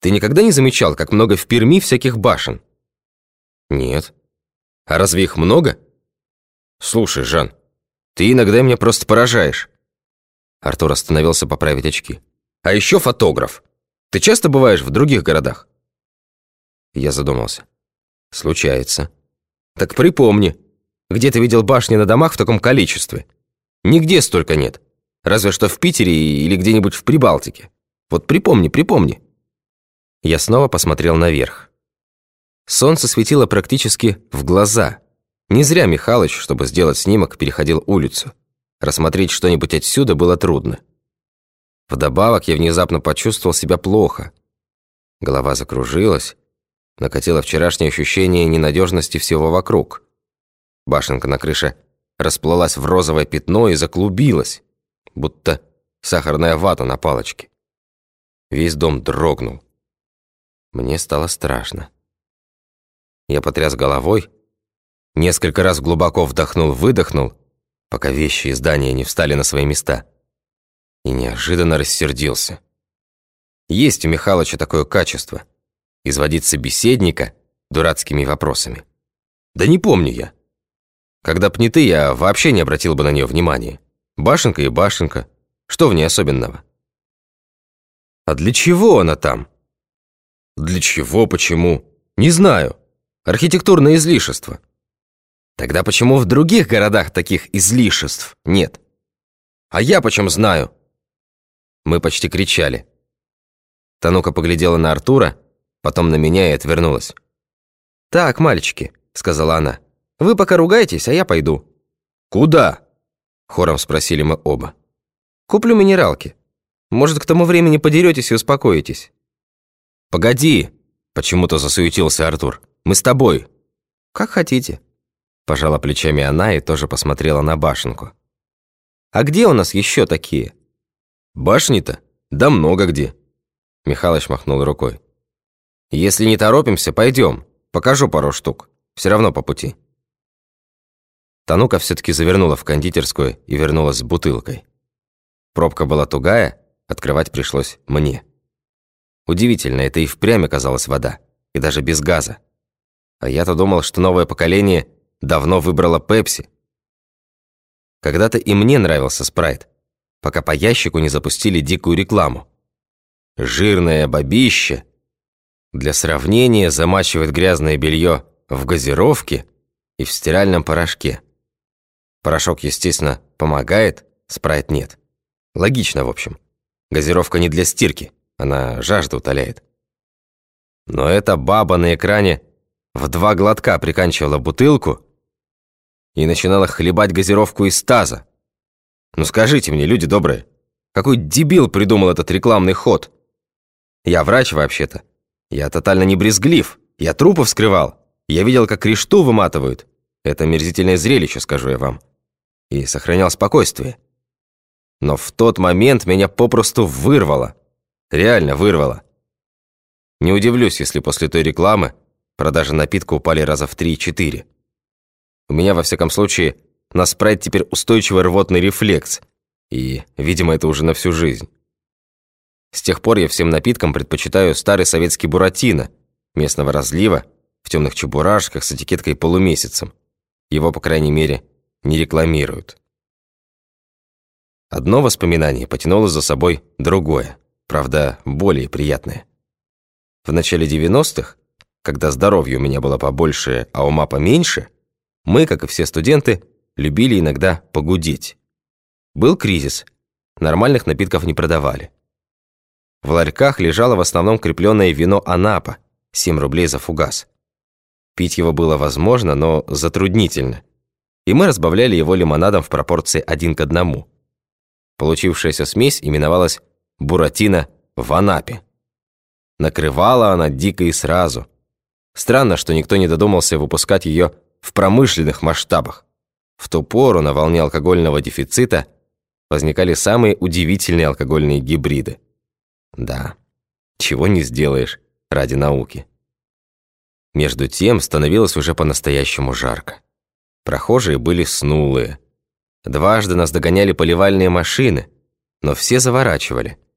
Ты никогда не замечал, как много в Перми всяких башен? Нет. А разве их много? Слушай, Жан, ты иногда меня просто поражаешь. Артур остановился поправить очки. А еще фотограф. Ты часто бываешь в других городах? Я задумался. Случается. Так припомни, где ты видел башни на домах в таком количестве? Нигде столько нет. Разве что в Питере или где-нибудь в Прибалтике. Вот припомни, припомни. Я снова посмотрел наверх. Солнце светило практически в глаза. Не зря Михалыч, чтобы сделать снимок, переходил улицу. Рассмотреть что-нибудь отсюда было трудно. Вдобавок я внезапно почувствовал себя плохо. Голова закружилась, накатило вчерашнее ощущение ненадежности всего вокруг. Башенка на крыше расплылась в розовое пятно и заклубилась, будто сахарная вата на палочке. Весь дом дрогнул. Мне стало страшно. Я потряс головой, несколько раз глубоко вдохнул-выдохнул, пока вещи и здания не встали на свои места, и неожиданно рассердился. Есть у Михалыча такое качество — изводить собеседника дурацкими вопросами. Да не помню я. Когда б не ты, я вообще не обратил бы на нее внимания. Башенка и башенка. Что в ней особенного? А для чего она там? Для чего, почему? Не знаю. Архитектурное излишество. Тогда почему в других городах таких излишеств нет? А я почем знаю? Мы почти кричали. Танука поглядела на Артура, потом на меня и отвернулась. «Так, мальчики», — сказала она, — «вы пока ругайтесь, а я пойду». «Куда?» — хором спросили мы оба. «Куплю минералки. Может, к тому времени подеретесь и успокоитесь». «Погоди!» – почему-то засуетился Артур. «Мы с тобой!» «Как хотите!» Пожала плечами она и тоже посмотрела на башенку. «А где у нас еще такие?» «Башни-то? Да много где!» Михалыч махнул рукой. «Если не торопимся, пойдем. Покажу пару штук. Все равно по пути». Танука все-таки завернула в кондитерскую и вернулась с бутылкой. Пробка была тугая, открывать пришлось мне. Удивительно, это и впрямь оказалась вода, и даже без газа. А я-то думал, что новое поколение давно выбрало Пепси. Когда-то и мне нравился спрайт, пока по ящику не запустили дикую рекламу. Жирное бабище для сравнения замачивает грязное белье в газировке и в стиральном порошке. Порошок, естественно, помогает, спрайт нет. Логично, в общем. Газировка не для стирки. Она жажду утоляет. Но эта баба на экране в два глотка приканчивала бутылку и начинала хлебать газировку из таза. Ну скажите мне, люди добрые, какой дебил придумал этот рекламный ход? Я врач вообще-то. Я тотально не брезглив. Я трупы вскрывал. Я видел, как решту выматывают. Это мерзительное зрелище, скажу я вам. И сохранял спокойствие. Но в тот момент меня попросту вырвало. Реально вырвало. Не удивлюсь, если после той рекламы продажи напитка упали раза в 3-4. У меня, во всяком случае, на спрайт теперь устойчивый рвотный рефлекс. И, видимо, это уже на всю жизнь. С тех пор я всем напиткам предпочитаю старый советский буратино, местного разлива, в темных чебурашках с этикеткой полумесяцем. Его, по крайней мере, не рекламируют. Одно воспоминание потянуло за собой другое правда, более приятное. В начале 90-х, когда здоровья у меня было побольше, а ума поменьше, мы, как и все студенты, любили иногда погудеть. Был кризис, нормальных напитков не продавали. В ларьках лежало в основном крепленное вино «Анапа», 7 рублей за фугас. Пить его было возможно, но затруднительно. И мы разбавляли его лимонадом в пропорции один к одному. Получившаяся смесь именовалась Буратино в Анапе. Накрывала она дико и сразу. Странно, что никто не додумался выпускать ее в промышленных масштабах. В ту пору на волне алкогольного дефицита возникали самые удивительные алкогольные гибриды. Да, чего не сделаешь ради науки. Между тем становилось уже по-настоящему жарко. Прохожие были снулые. Дважды нас догоняли поливальные машины, но все заворачивали –